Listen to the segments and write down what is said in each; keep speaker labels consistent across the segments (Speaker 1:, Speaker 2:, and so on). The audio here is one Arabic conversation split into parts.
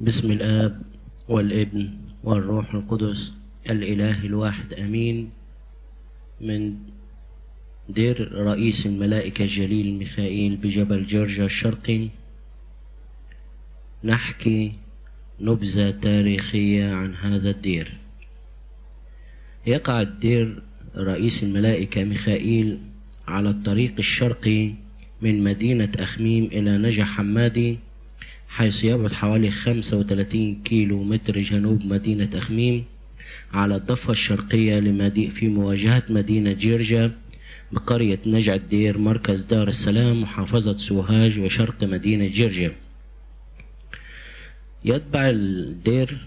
Speaker 1: بسم الآب والابن والروح القدس الإله الواحد أمين. من دير رئيس الملائكة الجليل ميخائيل بجبل جورجيا الشرقي نحكي نبذة تاريخية عن هذا الدير. يقع الدير رئيس الملائكة ميخائيل على الطريق الشرقي من مدينة أخميم إلى نجا حمادي حيث يبعد حوالي 35 كيلو متر جنوب مدينة أخميم على الضفة الشرقية في مواجهة مدينة جيرجا بقرية نجع الدير مركز دار السلام محافظة سوهاج وشرق مدينة جيرجا يتبع الدير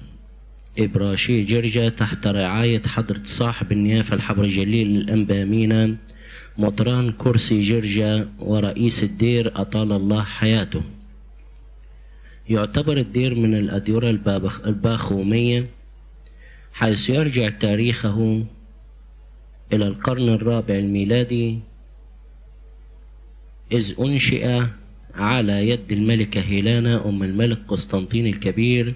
Speaker 1: إبراشي جرجا تحت رعاية حضرة صاحب النيافة الحبر الجليل الأنبامينا مطران كرسي جرجا ورئيس الدير أطال الله حياته. يعتبر الدير من الأديرة الباخومية حيث يرجع تاريخه إلى القرن الرابع الميلادي إذ أنشئ على يد الملكة هيلانا أم الملك قسطنطين الكبير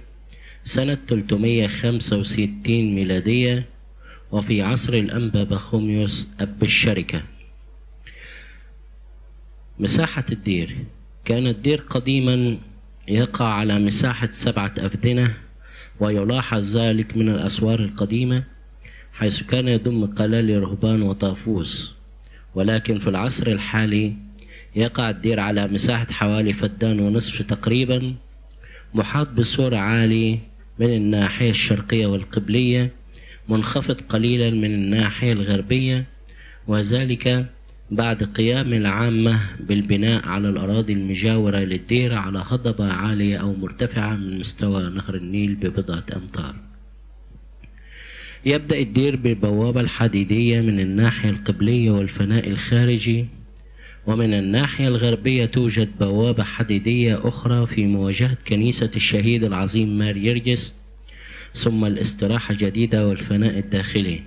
Speaker 1: سنة 365 ميلادية وفي عصر الأنبا بخوميوس أب الشركة. مساحة الدير. كان الدير قديما يقع على مساحة سبعة أفدنة ويلاحظ ذلك من الأسوار القديمة حيث كان يضم قلال رهبان وطافوس. ولكن في العصر الحالي يقع الدير على مساحة حوالي فدان ونصف تقريبا محاط بسور عالي من الناحية الشرقية والقبلية منخفض قليلا من الناحية الغربية وذلك بعد قيام العامة بالبناء على الأراضي المجاورة للدير على هضبة عالية أو مرتفعة من مستوى نهر النيل ببضعة أمتار. يبدأ الدير بالبوابة الحديدية من الناحية القبلية والفناء الخارجي ومن الناحية الغربية توجد بوابة حديدية أخرى في مواجهة كنيسة الشهيد العظيم مار يرجس ثم الاستراحة الجديدة والفناء الداخلي.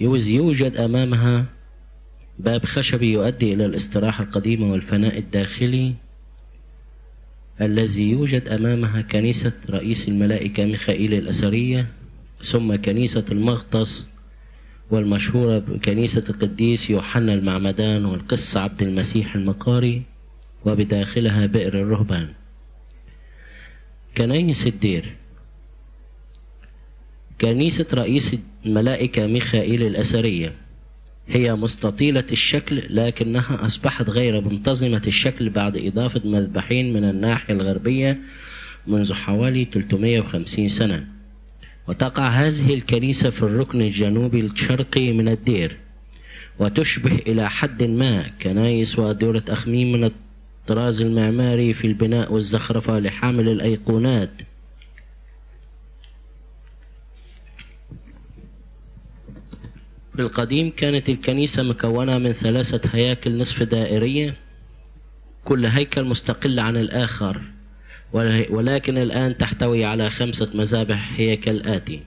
Speaker 1: يوجد أمامها باب خشبي يؤدي إلى الاستراحة القديمة والفناء الداخلي الذي يوجد أمامها كنيسة رئيس الملائكة ميخائيل الأثرية ثم كنيسة المغطس والمشهورة بكنيسة القديس يوحنا المعمدان والقس عبد المسيح المقاري وبداخلها بئر الرهبان. كنيسة الدير. كنيسة رئيس الملائكة ميخائيل الأثرية. هي مستطيلة الشكل لكنها أصبحت غير منتظمة الشكل بعد إضافة مذبحين من الناحية الغربية منذ حوالي 350 سنة. وتقع هذه الكنيسة في الركن الجنوبي الشرقي من الدير وتشبه إلى حد ما كنايس وأديرة أخميم من الطراز المعماري في البناء والزخرفة لحامل الأيقونات. في القديم كانت الكنيسة مكونة من ثلاثة هياكل نصف دائرية كل هيكل مستقل عن الآخر ولكن الآن تحتوي على خمسة مذابح هي كالآتي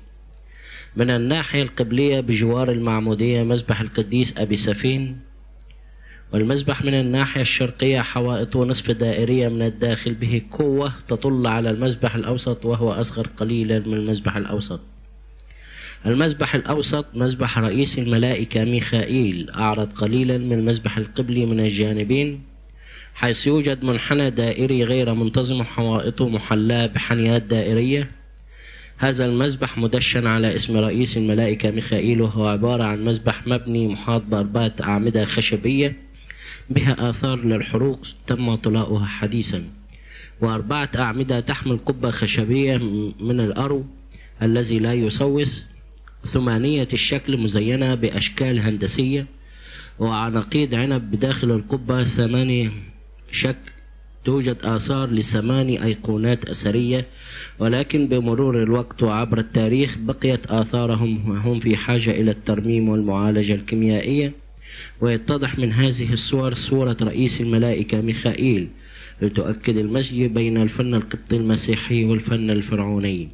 Speaker 1: من الناحية القبلية بجوار المعمودية مذبح القديس أبي سفين والمذبح من الناحية الشرقية حوائط نصف دائرية من الداخل به قوة تطل على المذبح الأوسط وهو أصغر قليلا من المذبح الأوسط. المذبح الأوسط مذبح رئيس الملائكة ميخائيل. أعرض قليلا من المذبح القبلي من الجانبين حيث يوجد منحنى دائري غير منتظم حوائطه محلاة بحنيات دائرية. هذا المذبح مدشن على اسم رئيس الملائكة ميخائيل وهو عبارة عن مذبح مبني محاط بأربعة أعمدة خشبية بها آثار للحروق تم طلاؤها حديثا. وأربعة أعمدة تحمل قبة خشبية من الأرو الذي لا يسوس. ثمانية الشكل مزينة بأشكال هندسية وعناقيد عنب بداخل القبة ثمانية شكل توجد آثار لثماني أيقونات أثرية ولكن بمرور الوقت وعبر التاريخ بقيت آثارهم وهم في حاجة إلى الترميم والمعالجة الكيميائية. ويتضح من هذه الصور صورة رئيس الملائكة ميخائيل لتؤكد المزج بين الفن القبطي المسيحي والفن الفرعوني.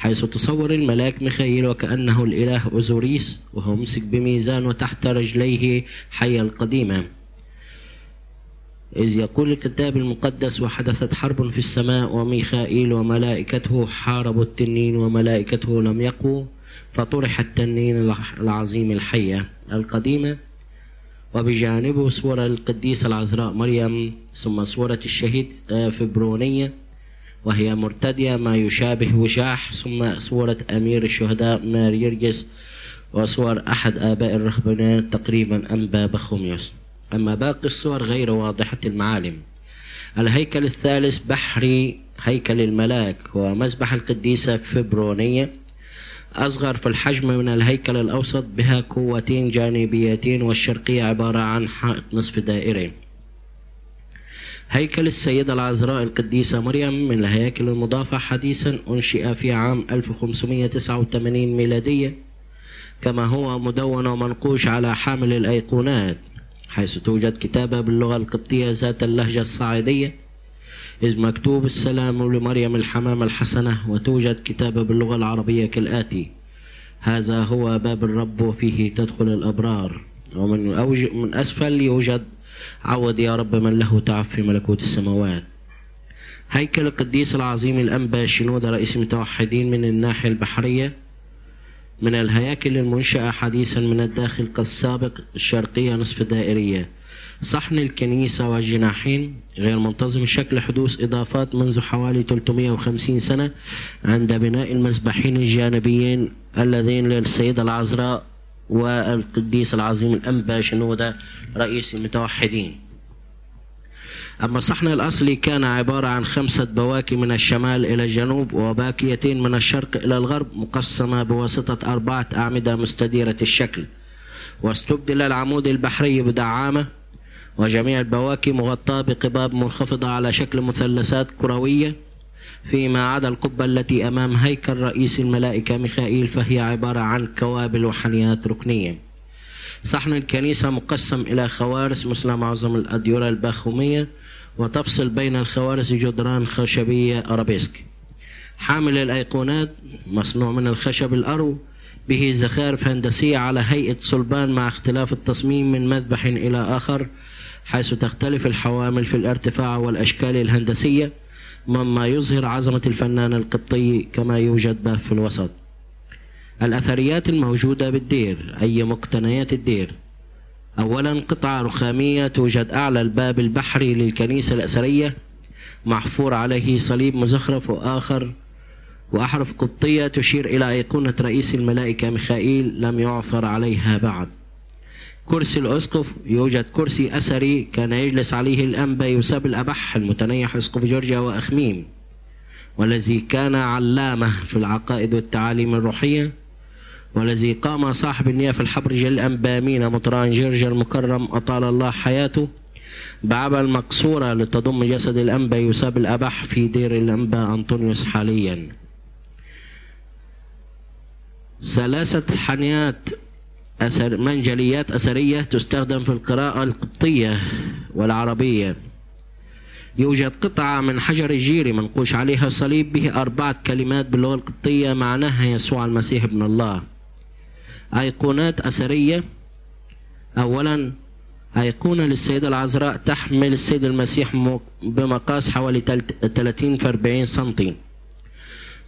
Speaker 1: حيث تصور الملاك ميخائيل وكأنه الإله أوزوريس وهو مسك بميزان وتحت رجليه حية القديمة إذ يقول الكتاب المقدس وحدثت حرب في السماء وميخائيل وملائكته حاربوا التنين وملائكته لم يقوا فطرح التنين العظيم الحية القديمة. وبجانبه صورة القديسة العذراء مريم ثم صورة الشهيد فبرونية. وهي مرتدية ما يشابه وشاح ثم صورة أمير الشهداء ماريرجس وصور أحد آباء الرهبانيات تقريبا أنبا بخوميوس أما باقي الصور غير واضحة المعالم. الهيكل الثالث بحري هيكل الملاك ومذبح القديسة فبرونية. أصغر في الحجم من الهيكل الأوسط بها قوتين جانبيتين والشرقية عبارة عن حائط نصف دائري هيكل السيدة العذراء القديسة مريم من الهياكل المضافة حديثا أنشئ في عام 1589 ميلادية كما هو مدون ومنقوش على حامل الأيقونات حيث توجد كتابة باللغة القبطية ذات اللهجة الصعيدية إذ مكتوب السلام لمريم الحمامة الحسنة وتوجد كتابة باللغة العربية كالآتي هذا هو باب الرب وفيه تدخل الأبرار. ومن أوج... من أسفل يوجد عود يا رب من له تعب في ملكوت السماوات. هيكل القديس العظيم الأنبا شنودة رئيس المتوحدين من الناحية البحرية من الهياكل المنشأة حديثا من الداخل كالسابق الشرقية نصف دائرية. صحن الكنيسة والجناحين غير منتظم الشكل حدوث إضافات منذ حوالي 350 سنة عند بناء المسبحين الجانبيين اللذين للسيدة العذراء والقديس العظيم الأنبا شنودة رئيس المتوحدين. أما الصحن الأصلي كان عبارة عن خمسة بواكي من الشمال إلى الجنوب وباكيتين من الشرق إلى الغرب مقسمة بواسطة أربعة أعمدة مستديرة الشكل. واستبدل العمود البحري بدعامة وجميع البواكي مغطاة بقباب منخفضة على شكل مثلثات كروية. فيما عدا القبة التي أمام هيكل رئيس الملائكة ميخائيل فهي عبارة عن كوابل وحنيات ركنية. صحن الكنيسة مقسم إلى خوارس مثل معظم الأديرة الباخومية وتفصل بين الخوارس جدران خشبية أرابيسك. حامل الأيقونات مصنوع من الخشب الأرو به زخارف هندسية على هيئة صلبان مع اختلاف التصميم من مذبح إلى آخر حيث تختلف الحوامل في الارتفاع والأشكال الهندسية. مما يظهر عظمة الفنان القبطي كما يوجد باب في الوسط. الأثريات الموجودة بالدير أي مقتنيات الدير. أولا قطعة رخامية توجد أعلى الباب البحري للكنيسة الأثرية محفور عليه صليب مزخرف وآخر وأحرف قبطية تشير إلى أيقونة رئيس الملائكة ميخائيل لم يعثر عليها بعد. كرسي الأسقف يوجد كرسي أثري كان يجلس عليه الأنبا يوسف الأبح المتنيح أسقف جورجيا وأخميم والذي كان علامة في العقائد والتعاليم الروحية والذي قام صاحب النيافة الحبرجة الأنبا مينا مطران جورجيا المكرم أطال الله حياته بعبا المقصورة لتضم جسد الأنبا يوسف الأبح في دير الأنبا أنطونيوس حاليا. ثلاثة حنيات أثر منجليات أثرية تستخدم في القراءة القبطية والعربية. يوجد قطعة من حجر الجيري منقوش عليها صليب به أربعة كلمات باللغة القبطية معناها يسوع المسيح ابن الله. أيقونات أثرية. أولا أيقونة للسيدة العذراء تحمل السيد المسيح بمقاس حوالي 30 في 40 سنتي.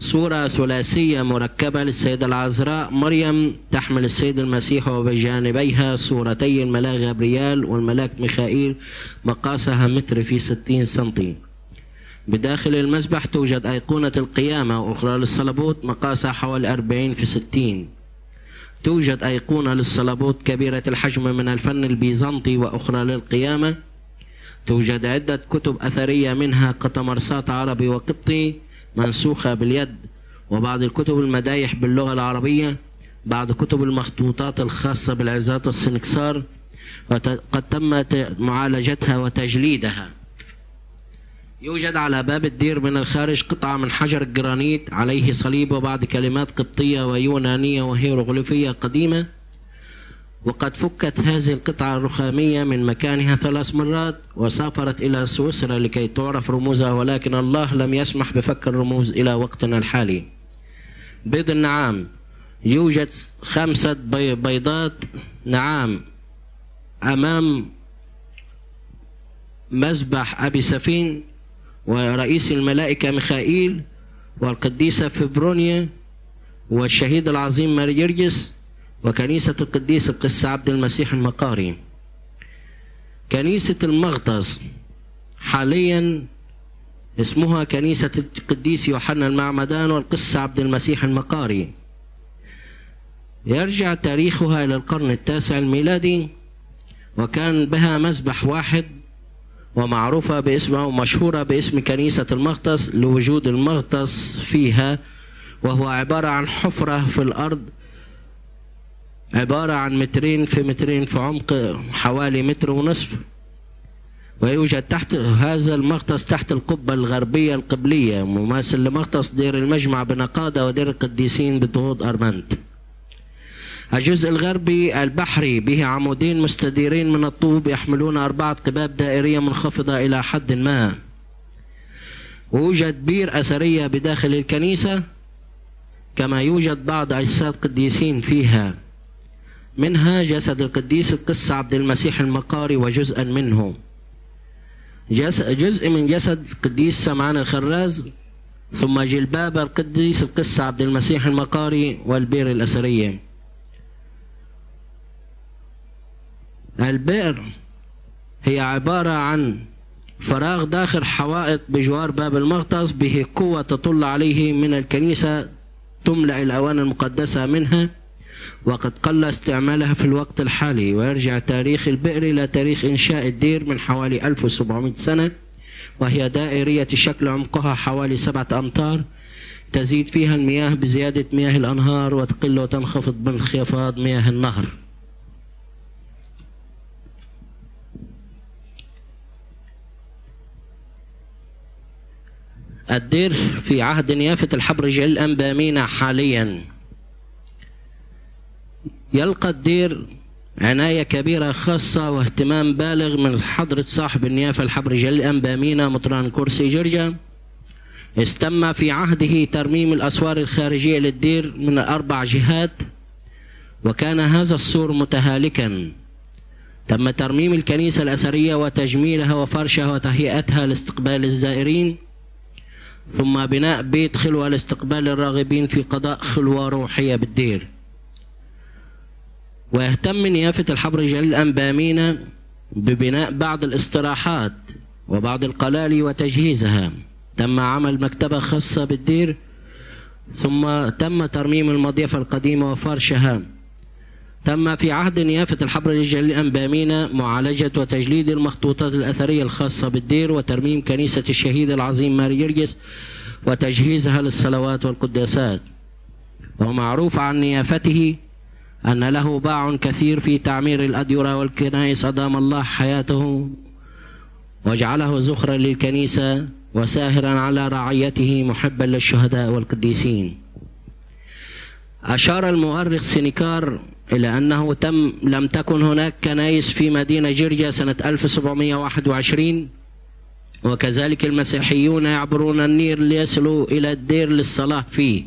Speaker 1: صورة ثلاثية مركبة للسيدة العذراء مريم تحمل السيد المسيح وبجانبيها صورتي الملاك غبريال والملاك ميخائيل مقاسها متر في ستين سنتي. بداخل المسبح توجد أيقونة القيامة وأخرى للصلبوت مقاسها حوالي أربعين في ستين. توجد أيقونة للصلبوت كبيرة الحجم من الفن البيزنطي وأخرى للقيامة. توجد عدة كتب أثرية منها قطمرسات عربي وقبطي. منسوخة باليد وبعض الكتب المدايح باللغة العربية بعض كتب المخطوطات الخاصة بالعظات والسنكسار وقد تم معالجتها وتجليدها. يوجد على باب الدير من الخارج قطعة من حجر الجرانيت عليه صليب وبعض كلمات قبطية ويونانية وهيروغليفية قديمة. وقد فكت هذه القطعة الرخامية من مكانها ثلاث مرات وسافرت إلى سويسرا لكي تعرف رموزها ولكن الله لم يسمح بفك الرموز إلى وقتنا الحالي. بيض النعام يوجد خمسة بيضات نعام أمام مذبح أبي سفين ورئيس الملائكة ميخائيل والقديسة فبرونيا والشهيد العظيم ماري جرجس. وكنيسة القديس القس عبد المسيح المقاري. كنيسة المغطس حاليا اسمها كنيسة القديس يوحنا المعمدان والقس عبد المسيح المقاري. يرجع تاريخها إلى القرن التاسع الميلادي وكان بها مذبح واحد ومعروفة باسم أو مشهورة باسم كنيسة المغطس لوجود المغطس فيها وهو عبارة عن حفرة في الأرض عبارة عن مترين في مترين في عمق حوالي متر ونصف. ويوجد تحت هذا المغطس تحت القبة الغربية القبلية مماثل لمغطس دير المجمع بنقادة ودير القديسين بضغوط أرمنت. الجزء الغربي البحري به عمودين مستديرين من الطوب يحملون أربعة قباب دائرية منخفضة إلى حد ما. ويوجد بير أثرية بداخل الكنيسة كما يوجد بعض أجساد قديسين فيها. منها جسد القديس القس عبد المسيح المقاري وجزءا منه. جزء من جسد القديس سمعان الخراز ثم جلباب القديس القس عبد المسيح المقاري والبير الأثرية. البئر هي عبارة عن فراغ داخل حوائط بجوار باب المغطس به قوة تطل عليه من الكنيسة تملأ الأواني المقدسة منها. وقد قل استعمالها في الوقت الحالي ويرجع تاريخ البئر إلى تاريخ إنشاء الدير من حوالي 1700 سنة وهي دائرية الشكل عمقها حوالي سبعة أمتار تزيد فيها المياه بزيادة مياه الأنهار وتقل وتنخفض بانخفاض مياه النهر. الدير في عهد نيافة الحبر جل أنبامينا حاليا. يلقى الدير عناية كبيرة خاصة واهتمام بالغ من حضرة صاحب النيافة الحبر جل أنبامينا مطران كرسي جرجا استم في عهده ترميم الأسوار الخارجية للدير من أربع جهات وكان هذا السور متهالكا. تم ترميم الكنيسة الأثرية وتجميلها وفرشها وتهيئتها لاستقبال الزائرين ثم بناء بيت خلوة لاستقبال الراغبين في قضاء خلوة روحية بالدير. ويهتم نيافة الحبر جليل أنبامينا ببناء بعض الاستراحات وبعض القلالي وتجهيزها. تم عمل مكتبة خاصة بالدير ثم تم ترميم المضيفة القديمة وفرشها. تم في عهد نيافة الحبر الجليل أنبامينا معالجة وتجليد المخطوطات الأثرية الخاصة بالدير وترميم كنيسة الشهيد العظيم ماري جرجس وتجهيزها للصلوات والقداسات. ومعروف عن نيافته أن له باع كثير في تعمير الأديرة والكنائس أدام الله حياته وجعله زخرا للكنيسة وساهرا على رعيته محبا للشهداء والقديسين. أشار المؤرخ سينيكار إلى أنه تم لم تكن هناك كنائس في مدينة جرجا سنة 1721 وكذلك المسيحيون يعبرون النيل ليصلوا إلى الدير للصلاة فيه.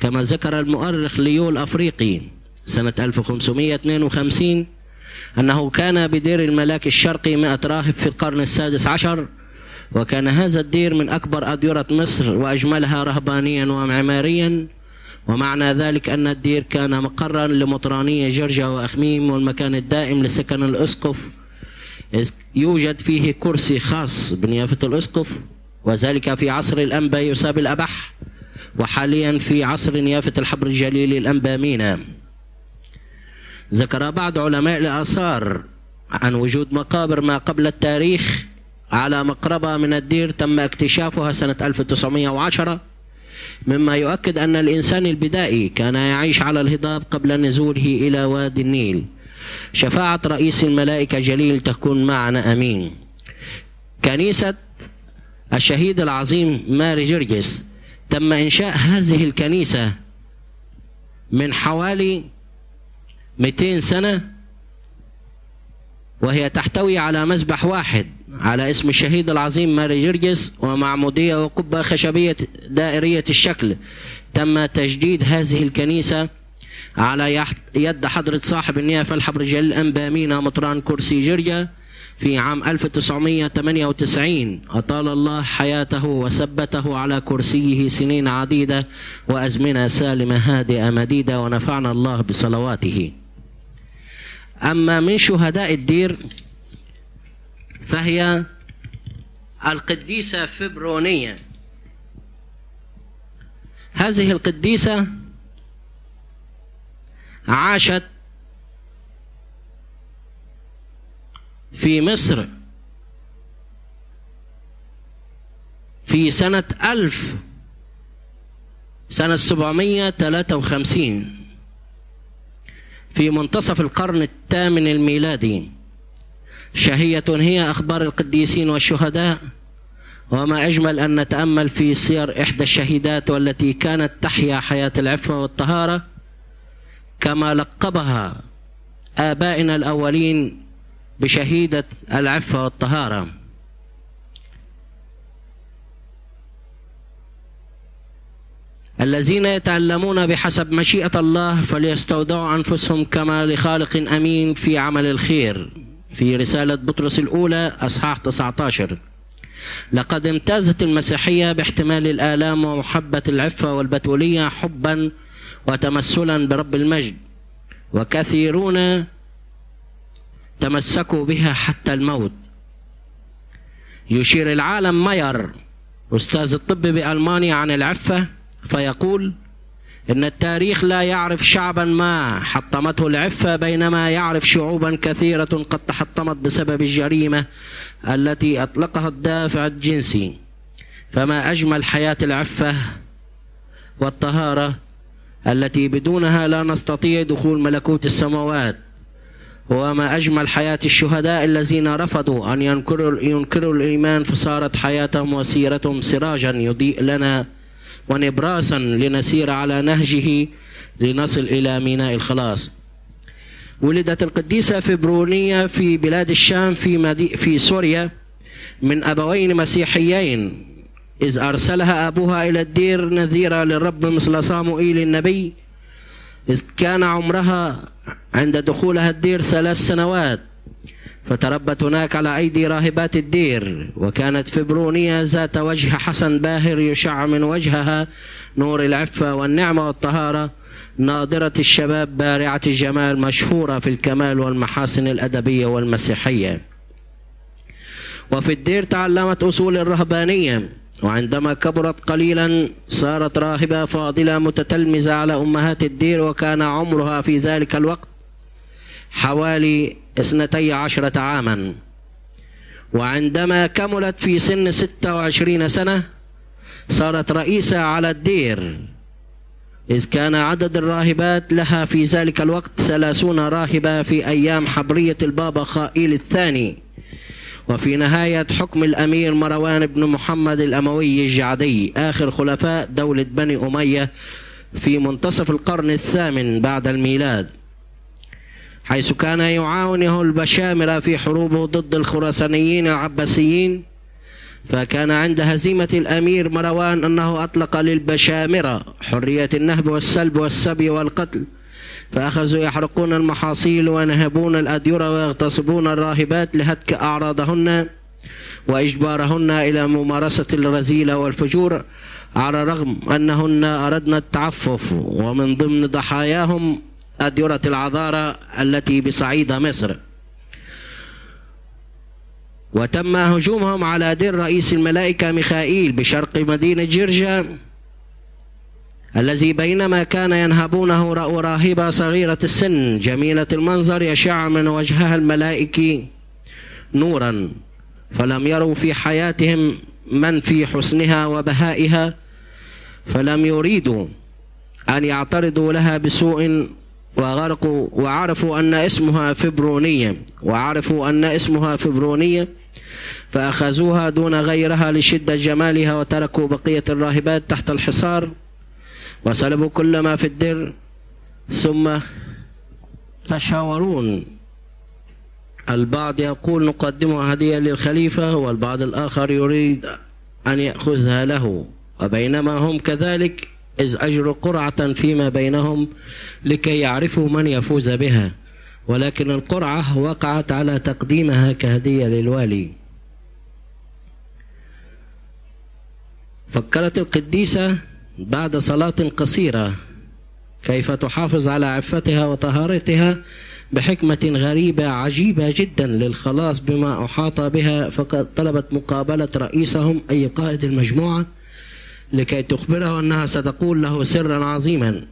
Speaker 1: كما ذكر المؤرخ ليو الأفريقي سنة 1552 أنه كان بدير الملاك الشرقي مئة راهب في القرن السادس عشر وكان هذا الدير من أكبر أديرة مصر وأجملها رهبانيا ومعماريا ومعنى ذلك أن الدير كان مقرا لمطرانية جرجا وأخميم والمكان الدائم لسكن الأسقف. يوجد فيه كرسي خاص بنيافة الأسقف وذلك في عصر الأنبا يساب الأبح وحاليا في عصر نيافة الحبر الجليل الأنبا مينا ذكر بعض علماء الآثار عن وجود مقابر ما قبل التاريخ على مقربة من الدير تم اكتشافها سنة 1910 مما يؤكد أن الإنسان البدائي كان يعيش على الهضاب قبل نزوله إلى وادي النيل. شفاعة رئيس الملائكة جليل تكون معنا أمين. كنيسة الشهيد العظيم ماري جرجس تم إنشاء هذه الكنيسة من حوالي 200 سنة وهي تحتوي على مذبح واحد على اسم الشهيد العظيم ماري جرجس ومعمودية وقبة خشبية دائرية الشكل. تم تجديد هذه الكنيسة على يد حضرة صاحب النيافة الحبر جليل أنبامينا مطران كرسي جرجا في عام 1998 أطال الله حياته وثبته على كرسيه سنين عديدة وأزمنة سالمة هادئة مديدة ونفعنا الله بصلواته. أما من شهداء الدير فهي القديسة فبرونية. هذه القديسة عاشت في مصر في سنة ألف سنة سبعمية ثلاثة وخمسين. في منتصف القرن الثامن الميلادي. شهية هي أخبار القديسين والشهداء وما أجمل أن نتأمل في سير إحدى الشهيدات والتي كانت تحيا حياة العفة والطهارة كما لقبها آبائنا الأولين بشهيدة العفة والطهارة. الذين يتعلمون بحسب مشيئة الله فليستودعوا أنفسهم كما لخالق أمين في عمل الخير. في رسالة بطرس الأولى أصحاح 19 لقد امتازت المسيحية باحتمال الآلام ومحبة العفة والبتولية حبا وتمثلا برب المجد وكثيرون تمسكوا بها حتى الموت. يشير العالم ماير أستاذ الطب بألمانيا عن العفة فيقول إن التاريخ لا يعرف شعبا ما حطمته العفة بينما يعرف شعوبا كثيرة قد تحطمت بسبب الجريمة التي أطلقها الدافع الجنسي. فما أجمل حياة العفة والطهارة التي بدونها لا نستطيع دخول ملكوت السماوات. وما أجمل حياة الشهداء الذين رفضوا أن ينكروا, ينكروا الإيمان فصارت حياتهم وسيرتهم سراجا يضيء لنا ونبراسا لنسير على نهجه لنصل إلى ميناء الخلاص. ولدت القديسة فبرونية في بلاد الشام في, مدي في سوريا من أبوين مسيحيين إذ أرسلها أبوها إلى الدير نذيرة للرب مثل صاموئيل النبي إذ كان عمرها عند دخولها الدير ثلاث سنوات. فتربت هناك على أيدي راهبات الدير وكانت فبرونية ذات وجه حسن باهر يشع من وجهها نور العفة والنعمة والطهارة ناظرة الشباب بارعة الجمال مشهورة في الكمال والمحاسن الأدبية والمسيحية. وفي الدير تعلمت أصول الرهبانية وعندما كبرت قليلا صارت راهبة فاضلة متتلمذة على أمهات الدير وكان عمرها في ذلك الوقت حوالي اثنتي عشرة عاما. وعندما كملت في سن ستة وعشرين سنة صارت رئيسة على الدير. إذ كان عدد الراهبات لها في ذلك الوقت ثلاثون راهبة في أيام حبرية البابا خائيل الثاني. وفي نهاية حكم الأمير مروان بن محمد الأموي الجعدي آخر خلفاء دولة بني أمية في منتصف القرن الثامن بعد الميلاد. حيث كان يعاونه البشامرة في حروبه ضد الخراسانيين العباسيين فكان عند هزيمة الأمير مروان أنه أطلق للبشامرة حرية النهب والسلب والسبي والقتل فأخذوا يحرقون المحاصيل وينهبون الأديرة ويغتصبون الراهبات لهتك أعراضهن وإجبارهن إلى ممارسة الرذيلة والفجور على الرغم أنهن أردن التعفف ومن ضمن ضحاياهم أديرة العذارى التي بصعيد مصر. وتم هجومهم على دير رئيس الملائكة ميخائيل بشرق مدينة جرجا الذي بينما كان ينهبونه رأوا راهبة صغيرة السن جميلة المنظر يشع من وجهها الملائكي نورا فلم يروا في حياتهم من في حسنها وبهائها فلم يريدوا أن يعترضوا لها بسوء وغرقوا وعرفوا أن اسمها فبرونية وعرفوا أن اسمها فبرونية فأخذوها دون غيرها لشدة جمالها وتركوا بقية الراهبات تحت الحصار وسلبوا كل ما في الدر ثم تشاورون. البعض يقول نقدمها هدية للخليفة والبعض الآخر يريد أن يأخذها له وبينما هم كذلك إذ أجروا قرعة فيما بينهم لكي يعرفوا من يفوز بها ولكن القرعة وقعت على تقديمها كهدية للوالي. فكرت القديسة بعد صلاة قصيرة كيف تحافظ على عفتها وطهارتها بحكمة غريبة عجيبة جدا للخلاص بما أحاط بها فقد طلبت مقابلة رئيسهم أي قائد المجموعة. لكي تخبره أنها ستقول له سرا عظيما.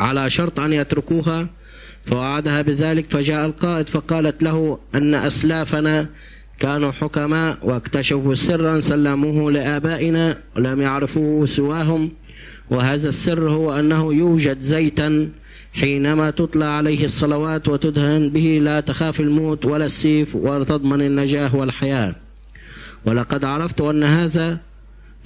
Speaker 1: على شرط أن يتركوها فوعدها بذلك فجاء القائد فقالت له أن أسلافنا كانوا حكماء واكتشفوا سرا سلموه لآبائنا ولم يعرفوه سواهم وهذا السر هو أنه يوجد زيتا حينما تطلع عليه الصلوات وتدهن به لا تخاف الموت ولا السيف ولا تضمن النجاة والحياة. ولقد عرفت أن هذا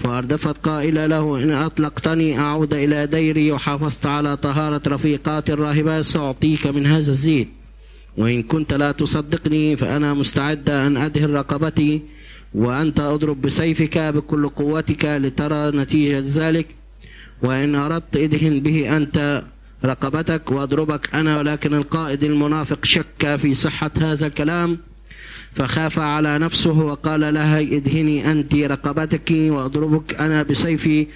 Speaker 1: فأردفت قائلة له إن أطلقتني أعود إلى ديري وحافظت على طهارة رفيقات الراهبات سأعطيك من هذا الزيت. وإن كنت لا تصدقني فأنا مستعدة أن أدهن رقبتي وأنت أضرب بسيفك بكل قوتك لترى نتيجة ذلك. وإن أردت ادهن به أنت رقبتك وأضربك أنا ولكن القائد المنافق شك في صحة هذا الكلام. فخاف على نفسه وقال لها ادهني أنت رقبتك وأضربك أنا بسيفي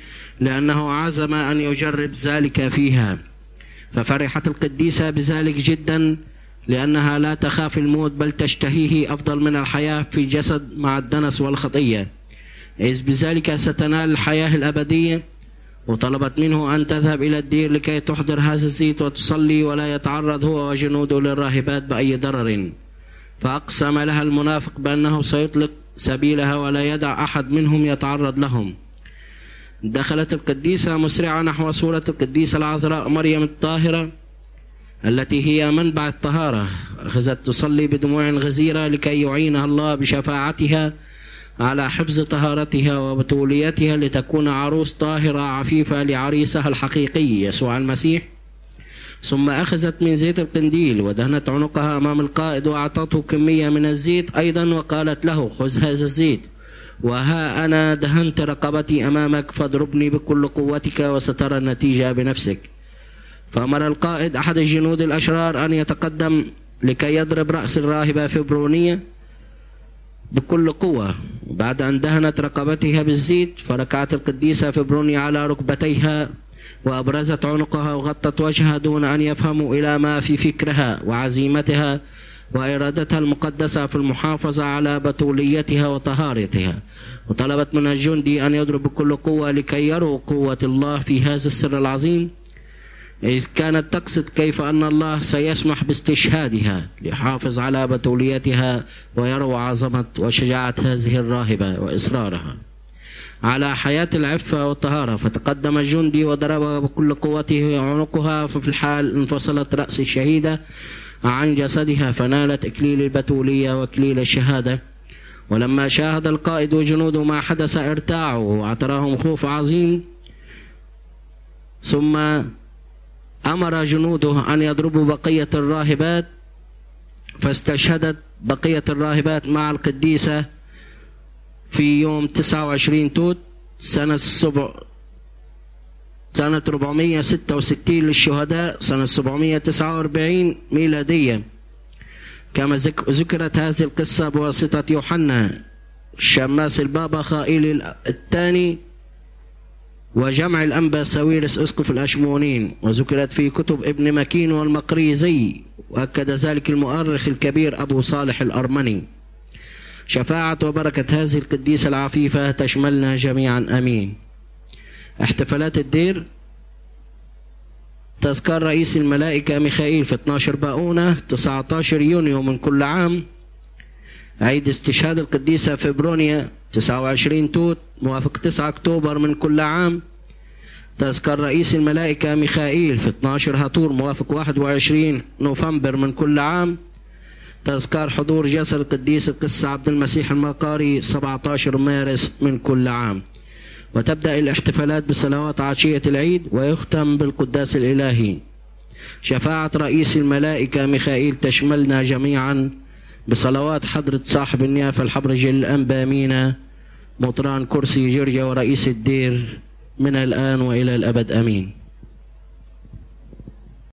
Speaker 1: لأنه عزم أن يجرب ذلك فيها. ففرحت القديسة بذلك جدا لأنها لا تخاف الموت بل تشتهيه أفضل من الحياة في جسد مع الدنس والخطية. إذ بذلك ستنال الحياة الأبدية وطلبت منه أن تذهب إلى الدير لكي تحضر هذا الزيت وتصلي ولا يتعرض هو وجنوده للراهبات بأي ضرر. فأقسم لها المنافق بأنه سيطلق سبيلها ولا يدع أحد منهم يتعرض لهم. دخلت القديسة مسرعة نحو صورة القديسة العذراء مريم الطاهرة التي هي منبع الطهارة. أخذت تصلي بدموع غزيرة لكي يعينها الله بشفاعتها على حفظ طهارتها وبتوليتها لتكون عروس طاهرة عفيفة لعريسها الحقيقي يسوع المسيح. ثم أخذت من زيت القنديل ودهنت عنقها أمام القائد وأعطته كمية من الزيت أيضا وقالت له خذ هذا الزيت. وها أنا دهنت رقبتي أمامك فاضربني بكل قوتك وسترى النتيجة بنفسك. فأمر القائد أحد الجنود الأشرار أن يتقدم لكي يضرب رأس الراهبة فبرونية بكل قوة. بعد أن دهنت رقبتها بالزيت فركعت القديسة فبرونية على ركبتيها وأبرزت عنقها وغطت وجهها دون أن يفهموا إلى ما في فكرها وعزيمتها وإرادتها المقدسة في المحافظة على بتوليتها وطهارتها. وطلبت من الجندي أن يضرب بكل قوة لكي يروا قوة الله في هذا السر العظيم. إذ كانت تقصد كيف أن الله سيسمح باستشهادها ليحافظ على بتوليتها ويروا عظمة وشجاعة هذه الراهبة وإصرارها. على حياة العفة والطهارة. فتقدم الجندي وضربها بكل قوته عنقها ففي الحال انفصلت رأس الشهيدة عن جسدها فنالت إكليل البتولية وإكليل الشهادة. ولما شاهد القائد وجنوده ما حدث ارتاعوا واعتراهم خوف عظيم. ثم أمر جنوده أن يضربوا بقية الراهبات فاستشهدت بقية الراهبات مع القديسة في يوم 29 توت سنة السبع سنة 466 للشهداء سنة 749 ميلادية. كما ذكرت هذه القصة بواسطة يوحنا الشماس البابا خائل الثاني وجمع الأنبا ساويرس أسقف الأشمونين. وذكرت في كتب ابن مكين والمقريزي وأكد ذلك المؤرخ الكبير أبو صالح الأرمني. شفاعة وبركة هذه القديسة العفيفة تشملنا جميعا أمين. احتفالات الدير تذكار رئيس الملائكة ميخائيل في 12 باؤونة 19 يونيو من كل عام عيد استشهاد القديسة فبرونيا 29 توت موافق 9 أكتوبر من كل عام. تذكر رئيس الملائكة ميخائيل في 12 هاتور موافق 21 نوفمبر من كل عام. تذكار حضور جسر القديس القس عبد المسيح المقاري 17 مارس من كل عام. وتبدأ الاحتفالات بصلوات عشية العيد ويختم بالقداس الإلهي. شفاعة رئيس الملائكة ميخائيل تشملنا جميعا بصلوات حضرة صاحب النيافة الحبرجي الأنبا مينا مطران كرسي جرجا ورئيس الدير من الآن وإلى الأبد. أمين.